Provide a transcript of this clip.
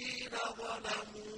الَّذِينَ ظَلَمُوا